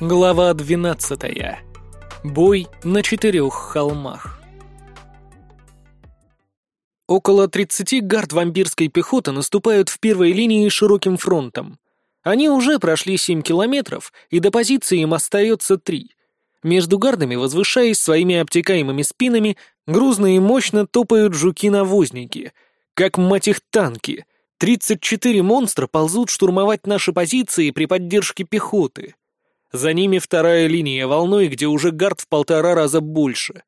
Глава 12. Бой на четырех холмах. Около 30 гард вампирской пехоты наступают в первой линии широким фронтом. Они уже прошли 7 километров, и до позиции им остается 3. Между гардами, возвышаясь своими обтекаемыми спинами, грузно и мощно топают жуки-навозники, как, мать их, танки. 34 монстра ползут штурмовать наши позиции при поддержке пехоты — за ними вторая линия волной, где уже гард в полтора раза больше.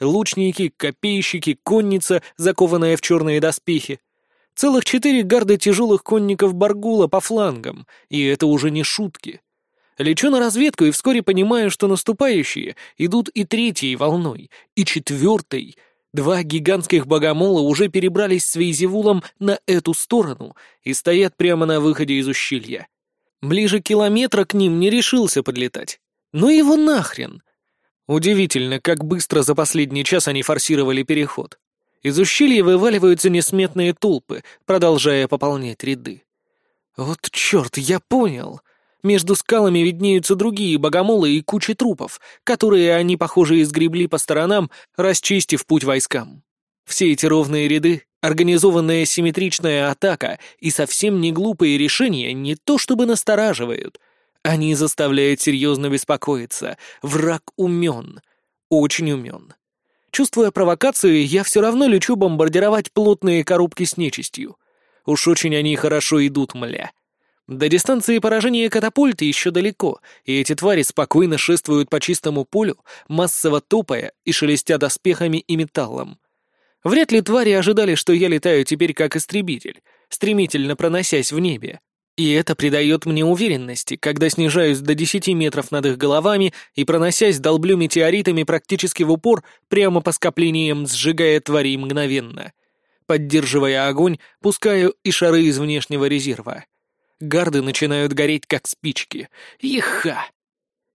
Лучники, копейщики, конница, закованная в черные доспехи. Целых четыре гарда тяжелых конников Баргула по флангам, и это уже не шутки. Лечу на разведку и вскоре понимаю, что наступающие идут и третьей волной, и четвертой. Два гигантских богомола уже перебрались с Вейзевулом на эту сторону и стоят прямо на выходе из ущелья. Ближе километра к ним не решился подлетать. Ну его нахрен! Удивительно, как быстро за последний час они форсировали переход. Из ущелья вываливаются несметные толпы, продолжая пополнять ряды. Вот черт, я понял. Между скалами виднеются другие богомолы и кучи трупов, которые они, похоже, изгребли по сторонам, расчистив путь войскам. Все эти ровные ряды Организованная симметричная атака и совсем не глупые решения не то чтобы настораживают, они заставляют серьезно беспокоиться. Враг умен. Очень умен. Чувствуя провокацию, я все равно лечу бомбардировать плотные коробки с нечистью. Уж очень они хорошо идут, мля. До дистанции поражения катапульты еще далеко, и эти твари спокойно шествуют по чистому полю, массово топая и шелестя доспехами и металлом. Вряд ли твари ожидали, что я летаю теперь как истребитель, стремительно проносясь в небе. И это придает мне уверенности, когда снижаюсь до 10 метров над их головами и, проносясь, долблю метеоритами практически в упор, прямо по скоплениям, сжигая тварей мгновенно. Поддерживая огонь, пускаю и шары из внешнего резерва. Гарды начинают гореть, как спички. Иха!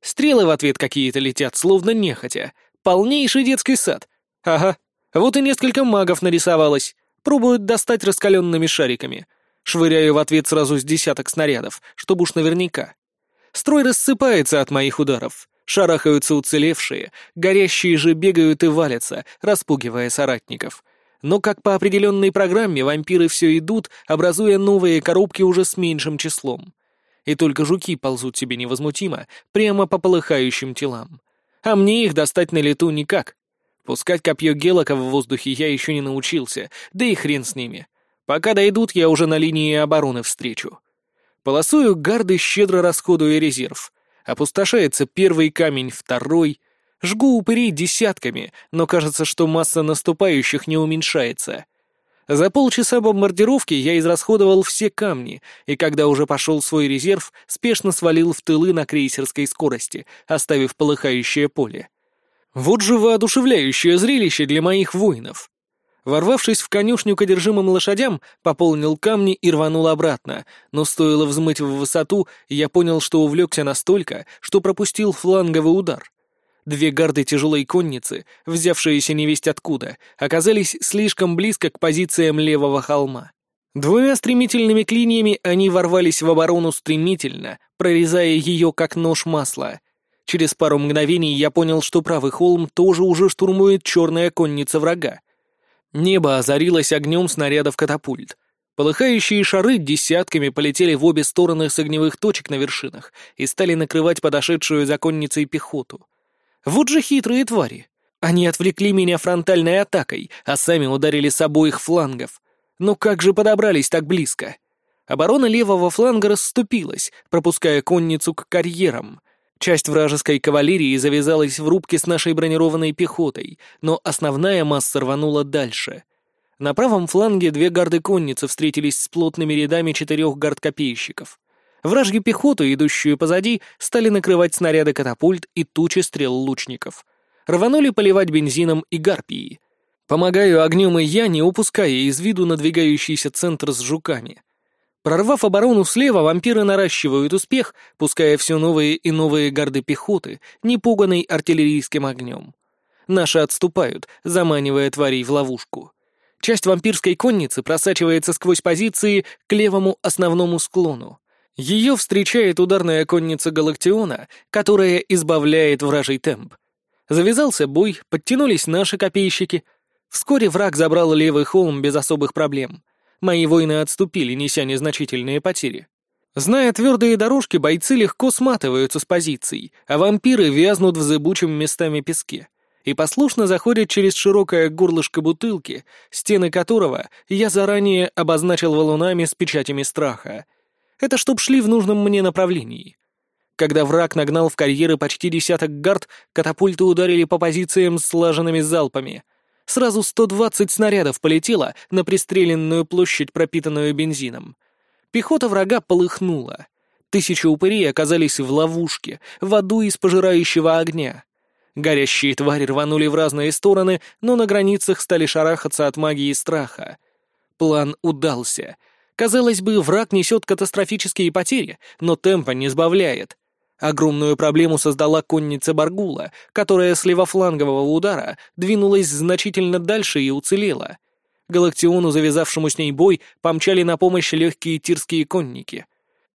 Стрелы в ответ какие-то летят, словно нехотя. Полнейший детский сад. Ага, вот и несколько магов нарисовалось. Пробуют достать раскаленными шариками. Швыряю в ответ сразу с десяток снарядов, чтобы уж наверняка. Строй рассыпается от моих ударов. Шарахаются уцелевшие, горящие же бегают и валятся, распугивая соратников. Но как по определенной программе вампиры все идут, образуя новые коробки уже с меньшим числом. И только жуки ползут себе невозмутимо, прямо по полыхающим телам. А мне их достать на лету никак. Пускать копье Гелока в воздухе я еще не научился, да и хрен с ними. Пока дойдут, я уже на линии обороны встречу. Полосую гарды, щедро расходуя резерв. Опустошается первый камень, второй. Жгу упырей десятками, но кажется, что масса наступающих не уменьшается. За полчаса бомбардировки я израсходовал все камни, и когда уже пошел свой резерв, спешно свалил в тылы на крейсерской скорости, оставив полыхающее поле. Вот же воодушевляющее зрелище для моих воинов. Ворвавшись в конюшню к одержимым лошадям, пополнил камни и рванул обратно, но стоило взмыть в высоту, я понял, что увлекся настолько, что пропустил фланговый удар. Две гарды тяжелой конницы, взявшиеся невесть откуда, оказались слишком близко к позициям левого холма. Двумя стремительными клиньями они ворвались в оборону стремительно, прорезая ее как нож масла, Через пару мгновений я понял, что правый холм тоже уже штурмует черная конница врага. Небо озарилось огнем снарядов катапульт. Полыхающие шары десятками полетели в обе стороны с огневых точек на вершинах и стали накрывать подошедшую за конницей пехоту. Вот же хитрые твари. Они отвлекли меня фронтальной атакой, а сами ударили с обоих флангов. Но как же подобрались так близко? Оборона левого фланга расступилась, пропуская конницу к карьерам. Часть вражеской кавалерии завязалась в рубке с нашей бронированной пехотой, но основная масса рванула дальше. На правом фланге две гарды конницы встретились с плотными рядами четырех гард-копейщиков. Вражью пехоту, идущую позади, стали накрывать снаряды катапульт и тучи стрел лучников. Рванули поливать бензином и гарпии. Помогаю огнем и я, не упуская из виду надвигающийся центр с жуками. Прорвав оборону слева, вампиры наращивают успех, пуская все новые и новые гарды пехоты, не пуганной артиллерийским огнем. Наши отступают, заманивая тварей в ловушку. Часть вампирской конницы просачивается сквозь позиции к левому основному склону. Ее встречает ударная конница Галактиона, которая избавляет вражий темп. Завязался бой, подтянулись наши копейщики. Вскоре враг забрал левый холм без особых проблем. Мои воины отступили, неся незначительные потери. Зная твердые дорожки, бойцы легко сматываются с позиций, а вампиры вязнут в зыбучем местами песке и послушно заходят через широкое горлышко бутылки, стены которого я заранее обозначил валунами с печатями страха. Это чтоб шли в нужном мне направлении. Когда враг нагнал в карьеры почти десяток гард, катапульты ударили по позициям слаженными залпами. Сразу 120 снарядов полетело на пристреленную площадь, пропитанную бензином. Пехота врага полыхнула. Тысячи упырей оказались в ловушке, в аду из пожирающего огня. Горящие твари рванули в разные стороны, но на границах стали шарахаться от магии страха. План удался. Казалось бы, враг несет катастрофические потери, но темпа не сбавляет. Огромную проблему создала конница Баргула, которая с левофлангового удара двинулась значительно дальше и уцелела. Галактиону, завязавшему с ней бой, помчали на помощь легкие тирские конники.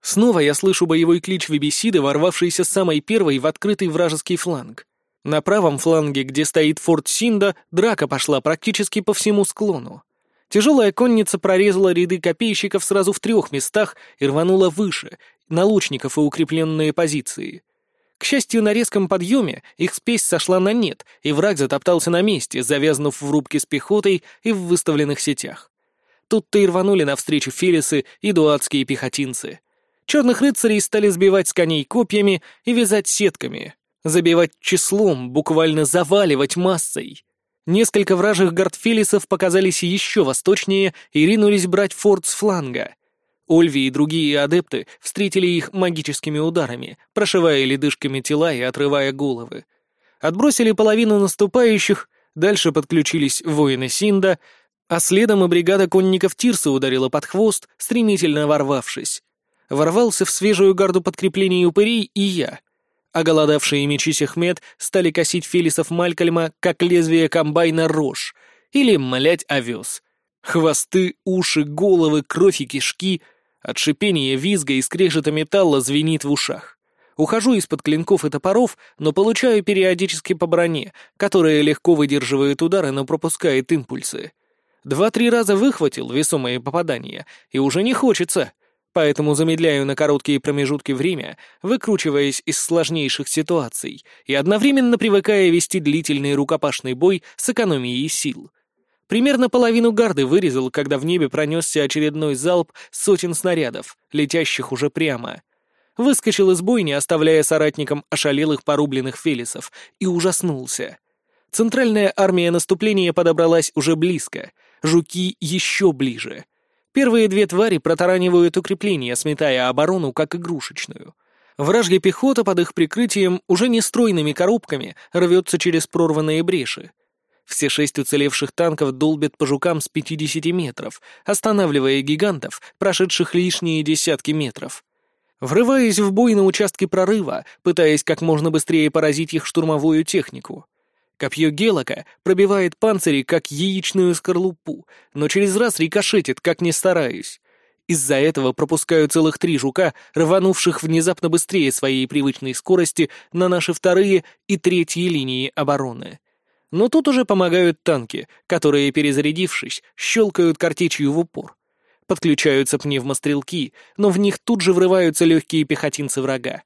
Снова я слышу боевой клич Вибисиды, ворвавшийся самой первой в открытый вражеский фланг. На правом фланге, где стоит форт Синда, драка пошла практически по всему склону. Тяжелая конница прорезала ряды копейщиков сразу в трех местах и рванула выше, на лучников и укрепленные позиции. К счастью, на резком подъеме их спесь сошла на нет, и враг затоптался на месте, завязнув в рубке с пехотой и в выставленных сетях. Тут-то и рванули навстречу филисы и дуадские пехотинцы. Черных рыцарей стали сбивать с коней копьями и вязать сетками, забивать числом, буквально заваливать массой. Несколько вражих гардфилисов показались еще восточнее и ринулись брать форт с фланга. Ольви и другие адепты встретили их магическими ударами, прошивая ледышками тела и отрывая головы. Отбросили половину наступающих, дальше подключились воины Синда, а следом и бригада конников Тирса ударила под хвост, стремительно ворвавшись. Ворвался в свежую гарду подкреплений упырей и я. Оголодавшие мечи Сехмет стали косить филисов Малькольма, как лезвие комбайна рожь, или малять овес. Хвосты, уши, головы, кровь и кишки — от шипения, визга и скрежета металла звенит в ушах. Ухожу из-под клинков и топоров, но получаю периодически по броне, которая легко выдерживает удары, но пропускает импульсы. Два-три раза выхватил весомые попадания, и уже не хочется, поэтому замедляю на короткие промежутки время, выкручиваясь из сложнейших ситуаций и одновременно привыкая вести длительный рукопашный бой с экономией сил — Примерно половину гарды вырезал, когда в небе пронесся очередной залп сотен снарядов, летящих уже прямо. Выскочил из бойни, оставляя соратникам ошалелых порубленных фелисов, и ужаснулся. Центральная армия наступления подобралась уже близко, жуки еще ближе. Первые две твари протаранивают укрепления, сметая оборону как игрушечную. Вражья пехота под их прикрытием уже не стройными коробками рвется через прорванные бреши. Все шесть уцелевших танков долбят по жукам с 50 метров, останавливая гигантов, прошедших лишние десятки метров. Врываясь в бой на участке прорыва, пытаясь как можно быстрее поразить их штурмовую технику. Копье Гелока пробивает панцири, как яичную скорлупу, но через раз рикошетит, как не стараюсь. Из-за этого пропускаю целых три жука, рванувших внезапно быстрее своей привычной скорости на наши вторые и третьи линии обороны. Но тут уже помогают танки, которые, перезарядившись, щелкают картечью в упор. Подключаются пневмострелки, но в них тут же врываются легкие пехотинцы врага.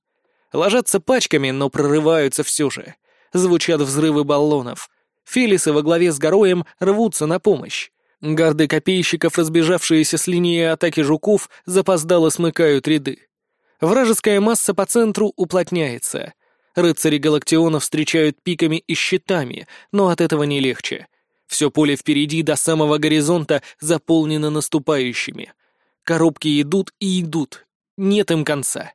Ложатся пачками, но прорываются все же. Звучат взрывы баллонов. Фелисы во главе с Гороем рвутся на помощь. Гарды копейщиков, разбежавшиеся с линии атаки жуков, запоздало смыкают ряды. Вражеская масса по центру уплотняется — Рыцари Галактиона встречают пиками и щитами, но от этого не легче. Все поле впереди до самого горизонта заполнено наступающими. Коробки идут и идут. Нет им конца.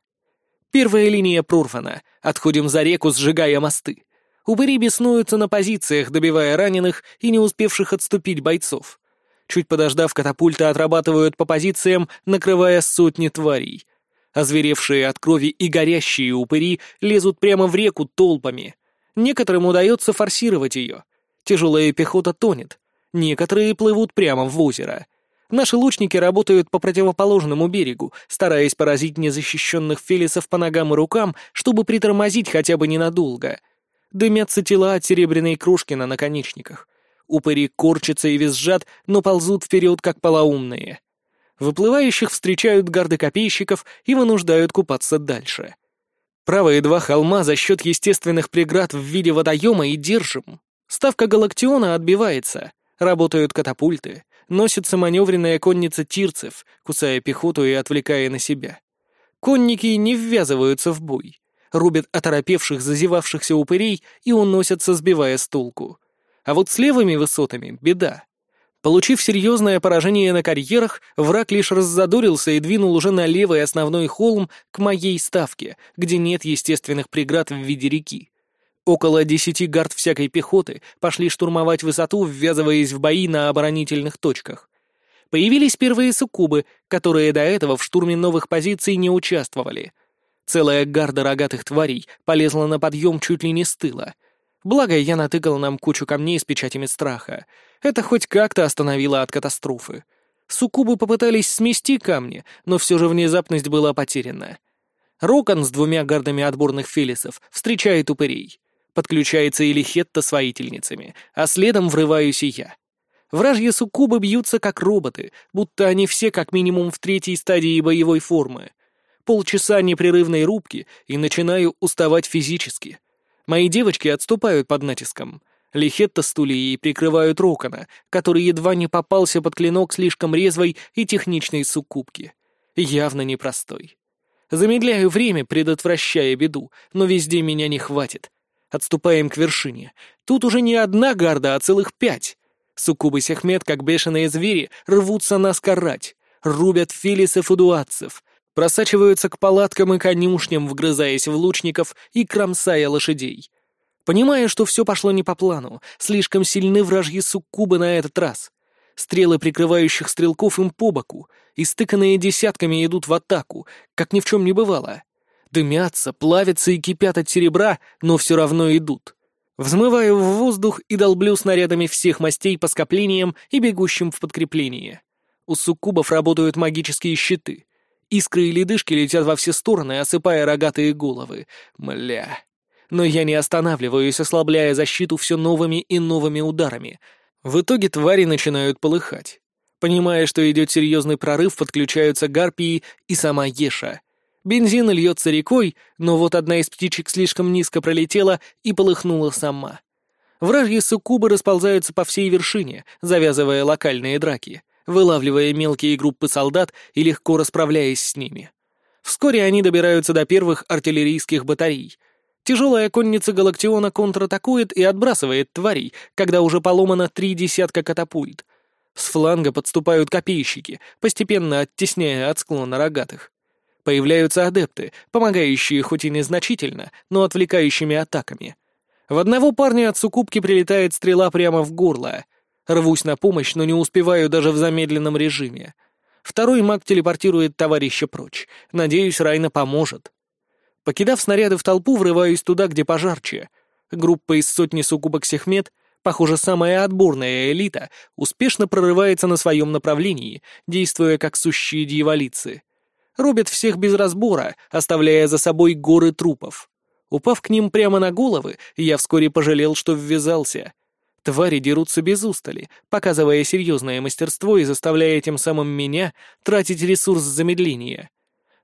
Первая линия прорвана. Отходим за реку, сжигая мосты. Упыри беснуются на позициях, добивая раненых и не успевших отступить бойцов. Чуть подождав, катапульты отрабатывают по позициям, накрывая сотни тварей. Озверевшие от крови и горящие упыри лезут прямо в реку толпами. Некоторым удается форсировать ее. Тяжелая пехота тонет. Некоторые плывут прямо в озеро. Наши лучники работают по противоположному берегу, стараясь поразить незащищенных фелисов по ногам и рукам, чтобы притормозить хотя бы ненадолго. Дымятся тела от серебряной кружки на наконечниках. Упыри корчатся и визжат, но ползут вперед, как полоумные. Выплывающих встречают гарды копейщиков и вынуждают купаться дальше. Правые два холма за счет естественных преград в виде водоема и держим. Ставка Галактиона отбивается, работают катапульты, носится маневренная конница тирцев, кусая пехоту и отвлекая на себя. Конники не ввязываются в бой, рубят оторопевших, зазевавшихся упырей и уносятся, сбивая с толку. А вот с левыми высотами беда. Получив серьезное поражение на карьерах, враг лишь раззадорился и двинул уже на левый основной холм к моей ставке, где нет естественных преград в виде реки. Около десяти гард всякой пехоты пошли штурмовать высоту, ввязываясь в бои на оборонительных точках. Появились первые суккубы, которые до этого в штурме новых позиций не участвовали. Целая гарда рогатых тварей полезла на подъем чуть ли не с тыла. Благо, я натыкал нам кучу камней с печатями страха. Это хоть как-то остановило от катастрофы. Суккубы попытались смести камни, но все же внезапность была потеряна. Рокон с двумя гардами отборных фелисов встречает упырей. Подключается Элихетта с воительницами, а следом врываюсь и я. Вражьи суккубы бьются как роботы, будто они все как минимум в третьей стадии боевой формы. Полчаса непрерывной рубки, и начинаю уставать физически. Мои девочки отступают под натиском. Лихетта с Тулией прикрывают Рокона, который едва не попался под клинок слишком резвой и техничной суккубки. Явно непростой. Замедляю время, предотвращая беду, но везде меня не хватит. Отступаем к вершине. Тут уже не одна гарда, а целых пять. Суккубы Сехмет, как бешеные звери, рвутся нас карать. Рубят филисов и дуатцев. Просачиваются к палаткам и конюшням, вгрызаясь в лучников и кромсая лошадей. Понимая, что все пошло не по плану, слишком сильны вражьи суккубы на этот раз. Стрелы прикрывающих стрелков им по боку, истыканные десятками идут в атаку, как ни в чем не бывало дымятся, плавятся и кипят от серебра, но все равно идут. Взмываю в воздух и долблю снарядами всех мастей по скоплениям и бегущим в подкрепление. У суккубов работают магические щиты. Искры и ледышки летят во все стороны, осыпая рогатые головы. Мля. Но я не останавливаюсь, ослабляя защиту все новыми и новыми ударами. В итоге твари начинают полыхать. Понимая, что идет серьезный прорыв, подключаются гарпии и сама Еша — Бензин льется рекой, но вот одна из птичек слишком низко пролетела и полыхнула сама. Вражьи суккубы расползаются по всей вершине, завязывая локальные драки, вылавливая мелкие группы солдат и легко расправляясь с ними. Вскоре они добираются до первых артиллерийских батарей. Тяжелая конница Галактиона контратакует и отбрасывает тварей, когда уже поломано три десятка катапульт. С фланга подступают копейщики, постепенно оттесняя от склона рогатых. Появляются адепты, помогающие хоть и незначительно, но отвлекающими атаками. В одного парня от сукупки прилетает стрела прямо в горло. Рвусь на помощь, но не успеваю даже в замедленном режиме. Второй маг телепортирует товарища прочь. Надеюсь, Райна поможет. Покидав снаряды в толпу, врываюсь туда, где пожарче. Группа из сотни суккубок Сехмет, похоже, самая отборная элита, успешно прорывается на своем направлении, действуя как сущие дьяволицы. Рубят всех без разбора, оставляя за собой горы трупов. Упав к ним прямо на головы, я вскоре пожалел, что ввязался. Твари дерутся без устали, показывая серьезное мастерство и заставляя тем самым меня тратить ресурс замедления.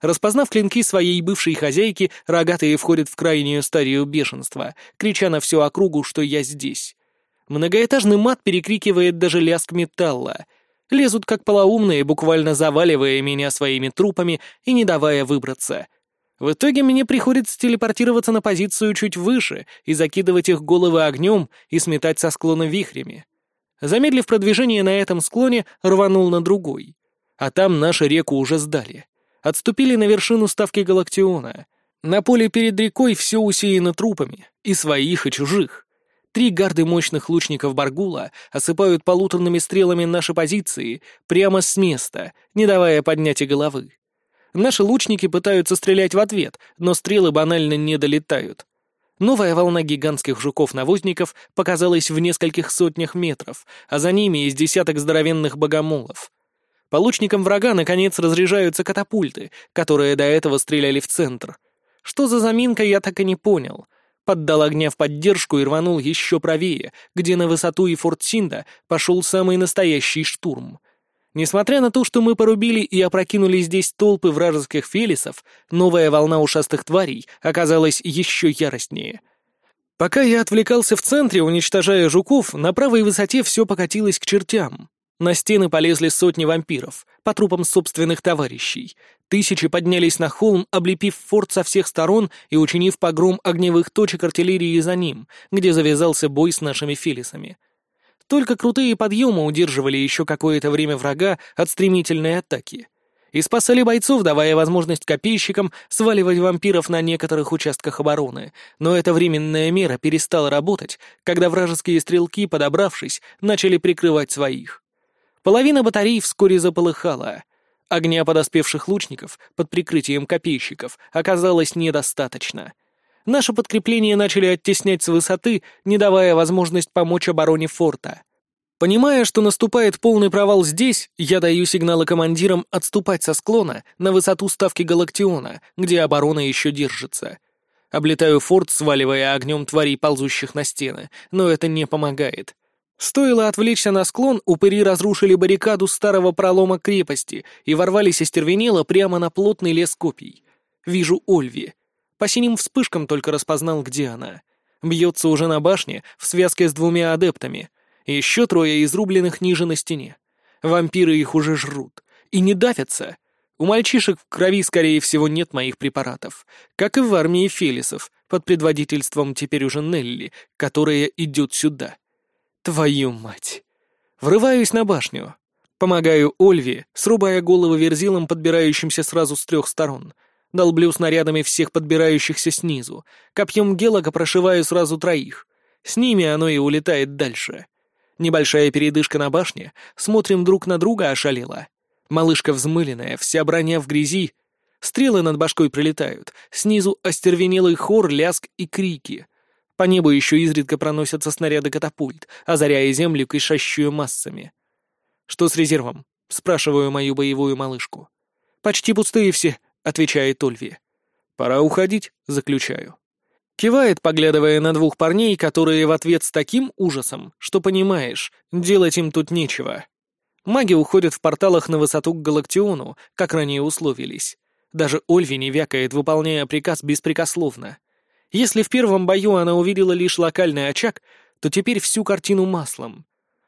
Распознав клинки своей бывшей хозяйки, рогатые входят в крайнюю стадию бешенства, крича на всю округу, что я здесь. Многоэтажный мат перекрикивает даже лязг металла — Лезут как полоумные, буквально заваливая меня своими трупами и не давая выбраться. В итоге мне приходится телепортироваться на позицию чуть выше и закидывать их головы огнем и сметать со склона вихрями. Замедлив продвижение на этом склоне, рванул на другой. А там нашу реку уже сдали. Отступили на вершину ставки Галактиона. На поле перед рекой все усеяно трупами, и своих, и чужих. Три гарды мощных лучников Баргула осыпают полуторными стрелами наши позиции прямо с места, не давая поднять головы. Наши лучники пытаются стрелять в ответ, но стрелы банально не долетают. Новая волна гигантских жуков-навозников показалась в нескольких сотнях метров, а за ними из десяток здоровенных богомолов. По лучникам врага, наконец, разряжаются катапульты, которые до этого стреляли в центр. Что за заминка, я так и не понял. Поддал огня в поддержку и рванул еще правее, где на высоту и форт Синда пошел самый настоящий штурм. Несмотря на то, что мы порубили и опрокинули здесь толпы вражеских фелисов, новая волна ушастых тварей оказалась еще яростнее. Пока я отвлекался в центре, уничтожая жуков, на правой высоте все покатилось к чертям. На стены полезли сотни вампиров, по трупам собственных товарищей. Тысячи поднялись на холм, облепив форт со всех сторон и учинив погром огневых точек артиллерии за ним, где завязался бой с нашими филисами. Только крутые подъемы удерживали еще какое-то время врага от стремительной атаки. И спасали бойцов, давая возможность копейщикам сваливать вампиров на некоторых участках обороны. Но эта временная мера перестала работать, когда вражеские стрелки, подобравшись, начали прикрывать своих. Половина батарей вскоре заполыхала. Огня подоспевших лучников под прикрытием копейщиков оказалось недостаточно. Наше подкрепление начали оттеснять с высоты, не давая возможность помочь обороне форта. Понимая, что наступает полный провал здесь, я даю сигналы командирам отступать со склона на высоту ставки Галактиона, где оборона еще держится. Облетаю форт, сваливая огнем тварей, ползущих на стены, но это не помогает. Стоило отвлечься на склон, упыри разрушили баррикаду старого пролома крепости и ворвались остервенело прямо на плотный лес копий. Вижу Ольви. По синим вспышкам только распознал, где она. Бьется уже на башне в связке с двумя адептами. Еще трое изрубленных ниже на стене. Вампиры их уже жрут. И не давятся. У мальчишек в крови, скорее всего, нет моих препаратов. Как и в армии Фелисов, под предводительством теперь уже Нелли, которая идет сюда. Твою мать! Врываюсь на башню. Помогаю Ольве, срубая головы верзилам, подбирающимся сразу с трех сторон. Долблю снарядами всех подбирающихся снизу. Копьем Гелога прошиваю сразу троих. С ними оно и улетает дальше. Небольшая передышка на башне. Смотрим друг на друга ошалела. Малышка взмыленная, вся броня в грязи. Стрелы над башкой прилетают. Снизу остервенелый хор, ляск и крики — по небу еще изредка проносятся снаряды катапульт, озаряя землю, кишащую массами. «Что с резервом?» — спрашиваю мою боевую малышку. «Почти пустые все», — отвечает Ольви. «Пора уходить», — заключаю. Кивает, поглядывая на двух парней, которые в ответ с таким ужасом, что понимаешь, делать им тут нечего. Маги уходят в порталах на высоту к Галактиону, как ранее условились. Даже Ольви не вякает, выполняя приказ беспрекословно. Если в первом бою она увидела лишь локальный очаг, то теперь всю картину маслом.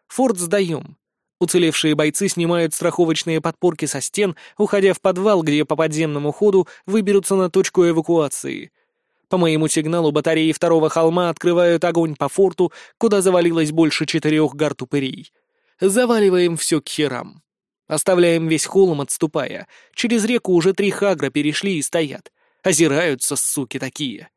Форт сдаем. Уцелевшие бойцы снимают страховочные подпорки со стен, уходя в подвал, где по подземному ходу выберутся на точку эвакуации. По моему сигналу батареи второго холма открывают огонь по форту, куда завалилось больше четырех гартупырей. Заваливаем все к херам. Оставляем весь холм, отступая. Через реку уже три хагра перешли и стоят. Озираются, суки такие.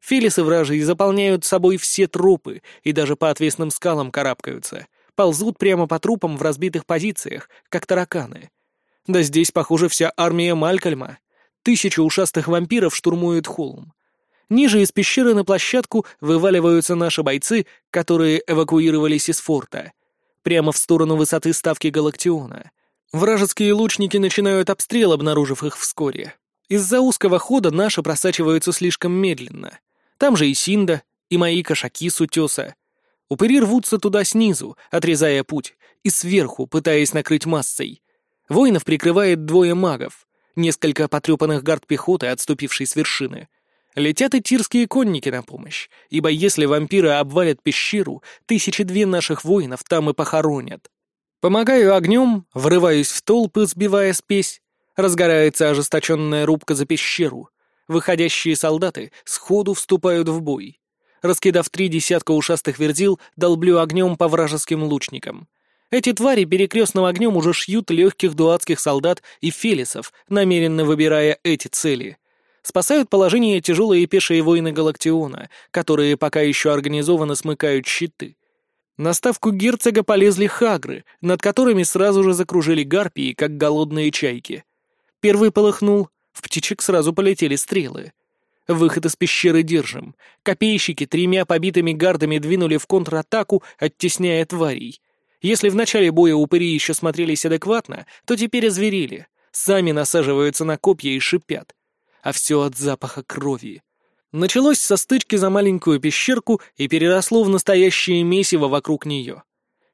Филисы вражьи заполняют собой все трупы и даже по отвесным скалам карабкаются. Ползут прямо по трупам в разбитых позициях, как тараканы. Да здесь, похоже, вся армия Малькольма. Тысячи ушастых вампиров штурмуют холм. Ниже из пещеры на площадку вываливаются наши бойцы, которые эвакуировались из форта. Прямо в сторону высоты ставки Галактиона. Вражеские лучники начинают обстрел, обнаружив их вскоре. Из-за узкого хода наши просачиваются слишком медленно. Там же и Синда, и мои кошаки с утеса. Упыри рвутся туда снизу, отрезая путь, и сверху, пытаясь накрыть массой. Воинов прикрывает двое магов, несколько потрепанных гард пехоты, отступившей с вершины. Летят и тирские конники на помощь, ибо если вампиры обвалят пещеру, тысячи две наших воинов там и похоронят. Помогаю огнем, врываюсь в толпы, сбивая спесь. Разгорается ожесточенная рубка за пещеру. Выходящие солдаты сходу вступают в бой. Раскидав три десятка ушастых верзил, долблю огнем по вражеским лучникам. Эти твари перекрестным огнем уже шьют легких дуатских солдат и фелисов, намеренно выбирая эти цели. Спасают положение тяжелые пешие воины Галактиона, которые пока еще организованно смыкают щиты. На ставку герцога полезли хагры, над которыми сразу же закружили гарпии, как голодные чайки. Первый полыхнул, в птичек сразу полетели стрелы. Выход из пещеры держим. Копейщики тремя побитыми гардами двинули в контратаку, оттесняя тварей. Если в начале боя упыри еще смотрелись адекватно, то теперь озверели, сами насаживаются на копья и шипят. А все от запаха крови. Началось со стычки за маленькую пещерку и переросло в настоящее месиво вокруг нее.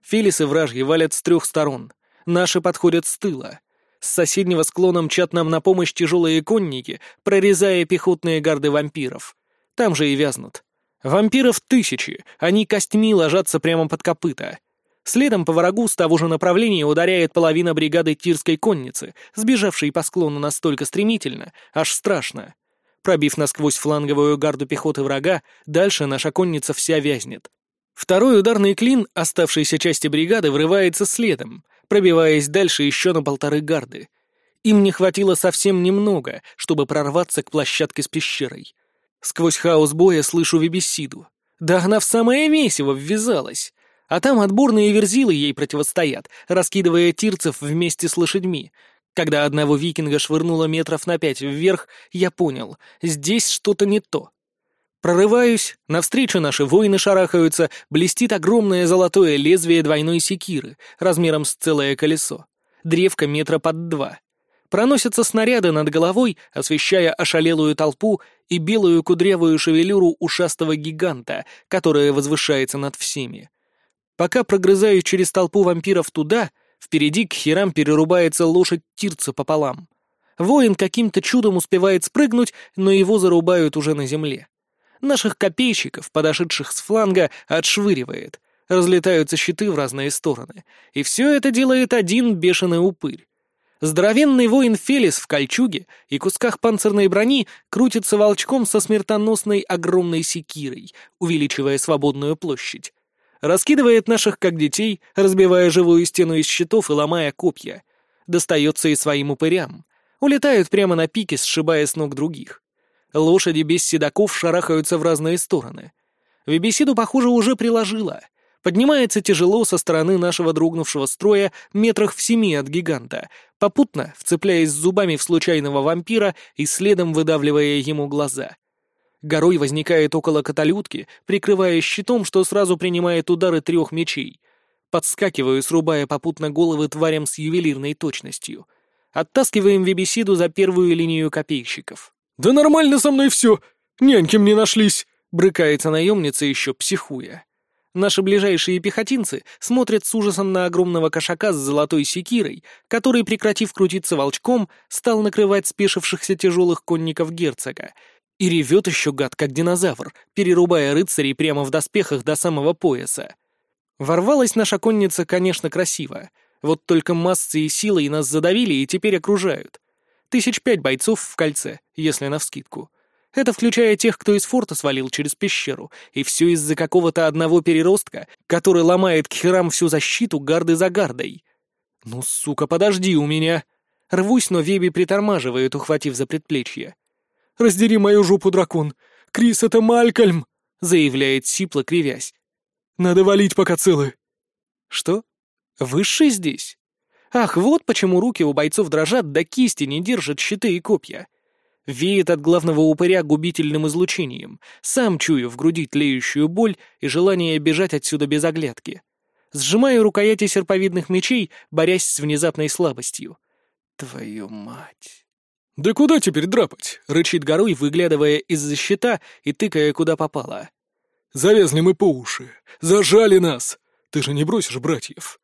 Фелисы вражьи валят с трех сторон. Наши подходят с тыла. С соседнего склона мчат нам на помощь тяжелые конники, прорезая пехотные гарды вампиров. Там же и вязнут. Вампиров тысячи, они костьми ложатся прямо под копыта. Следом по врагу с того же направления ударяет половина бригады тирской конницы, сбежавшей по склону настолько стремительно, аж страшно. Пробив насквозь фланговую гарду пехоты врага, дальше наша конница вся вязнет. Второй ударный клин оставшейся части бригады врывается следом, пробиваясь дальше еще на полторы гарды. Им не хватило совсем немного, чтобы прорваться к площадке с пещерой. Сквозь хаос боя слышу Вибисиду. Да она в самое месиво ввязалась. А там отборные верзилы ей противостоят, раскидывая тирцев вместе с лошадьми. Когда одного викинга швырнуло метров на пять вверх, я понял, здесь что-то не то. Прорываюсь, навстречу наши воины шарахаются, блестит огромное золотое лезвие двойной секиры, размером с целое колесо. Древко метра под два. Проносятся снаряды над головой, освещая ошалелую толпу и белую кудрявую шевелюру ушастого гиганта, которая возвышается над всеми. Пока прогрызаюсь через толпу вампиров туда, впереди к херам перерубается лошадь Тирца пополам. Воин каким-то чудом успевает спрыгнуть, но его зарубают уже на земле. Наших копейщиков, подошедших с фланга, отшвыривает. Разлетаются щиты в разные стороны. И все это делает один бешеный упырь. Здоровенный воин Фелис в кольчуге и кусках панцирной брони крутится волчком со смертоносной огромной секирой, увеличивая свободную площадь. Раскидывает наших как детей, разбивая живую стену из щитов и ломая копья. Достается и своим упырям. Улетают прямо на пике, сшибая с ног других. Лошади без седаков шарахаются в разные стороны. Вебесиду, похоже, уже приложила. Поднимается тяжело со стороны нашего дрогнувшего строя метрах в семи от гиганта, попутно вцепляясь зубами в случайного вампира и следом выдавливая ему глаза. Горой возникает около каталютки, прикрывая щитом, что сразу принимает удары трех мечей. Подскакиваю, срубая попутно головы тварям с ювелирной точностью. Оттаскиваем Вебесиду за первую линию копейщиков. «Да нормально со мной все! Няньки мне нашлись!» — брыкается наемница еще психуя. Наши ближайшие пехотинцы смотрят с ужасом на огромного кошака с золотой секирой, который, прекратив крутиться волчком, стал накрывать спешившихся тяжелых конников герцога. И ревет еще гад, как динозавр, перерубая рыцарей прямо в доспехах до самого пояса. Ворвалась наша конница, конечно, красиво. Вот только массой и силой нас задавили и теперь окружают. Тысяч пять бойцов в кольце, если навскидку. Это включая тех, кто из форта свалил через пещеру, и все из-за какого-то одного переростка, который ломает к херам всю защиту гарды за гардой. Ну, сука, подожди у меня. Рвусь, но Веби притормаживает, ухватив за предплечье. «Раздери мою жопу, дракон! Крис, это Малькольм!» — заявляет Сипла, кривясь. «Надо валить, пока целы!» «Что? Высший здесь?» Ах, вот почему руки у бойцов дрожат, да кисти не держат щиты и копья. Веет от главного упыря губительным излучением. Сам чую в груди тлеющую боль и желание бежать отсюда без оглядки. Сжимаю рукояти серповидных мечей, борясь с внезапной слабостью. Твою мать. «Да куда теперь драпать?» — рычит горой, выглядывая из-за щита и тыкая куда попало. «Завязли мы по уши. Зажали нас. Ты же не бросишь братьев».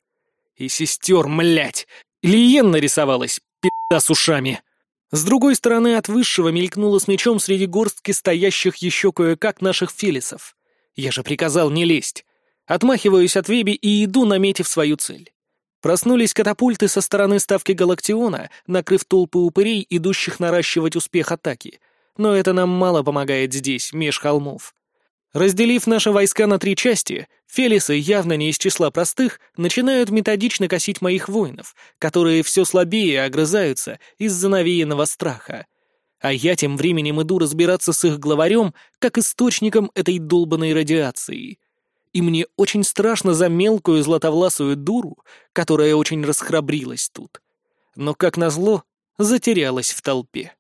И сестер, млять! Лиен нарисовалась, пи***а с ушами. С другой стороны от высшего мелькнула с мечом среди горстки стоящих еще кое-как наших филисов. Я же приказал не лезть. Отмахиваюсь от Веби и иду, наметив свою цель. Проснулись катапульты со стороны ставки Галактиона, накрыв толпы упырей, идущих наращивать успех атаки. Но это нам мало помогает здесь, меж холмов. Разделив наши войска на три части, фелисы, явно не из числа простых, начинают методично косить моих воинов, которые все слабее огрызаются из-за навеянного страха. А я тем временем иду разбираться с их главарем, как источником этой долбанной радиации. И мне очень страшно за мелкую златовласую дуру, которая очень расхрабрилась тут. Но, как назло, затерялась в толпе.